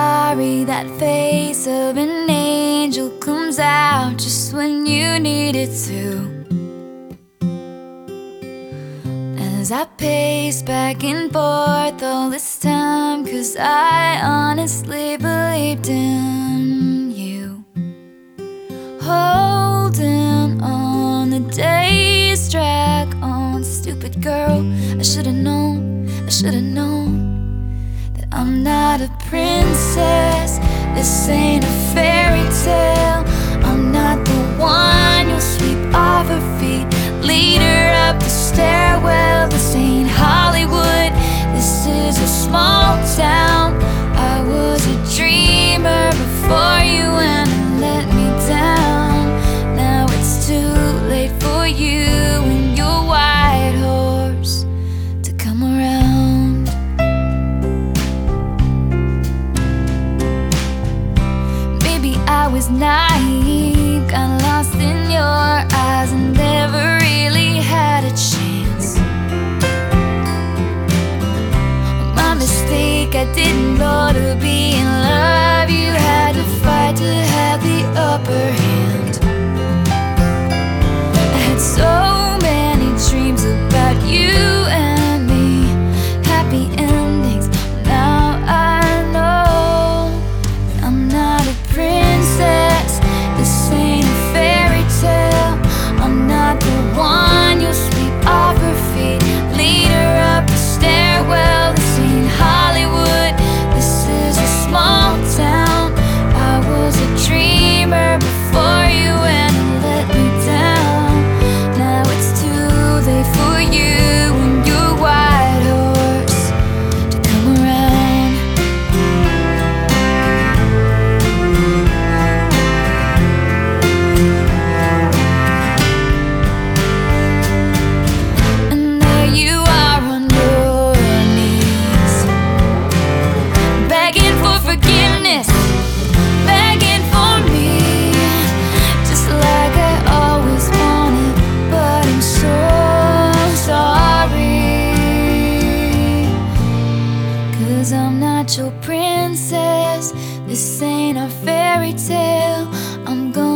sorry that face of an angel comes out just when you need it to. As I pace back and forth all this time, cause I honestly believed in you. Holding on the days drag on, stupid girl. I should've known, I should've known. I'm not a princess, this ain't a fairy tale. was naive, got lost in your eyes, and never really had a chance. My mistake, I didn't know to be in love. You had to fight to have the upper hand. Cause I'm not your princess. This ain't a fairy tale. I'm going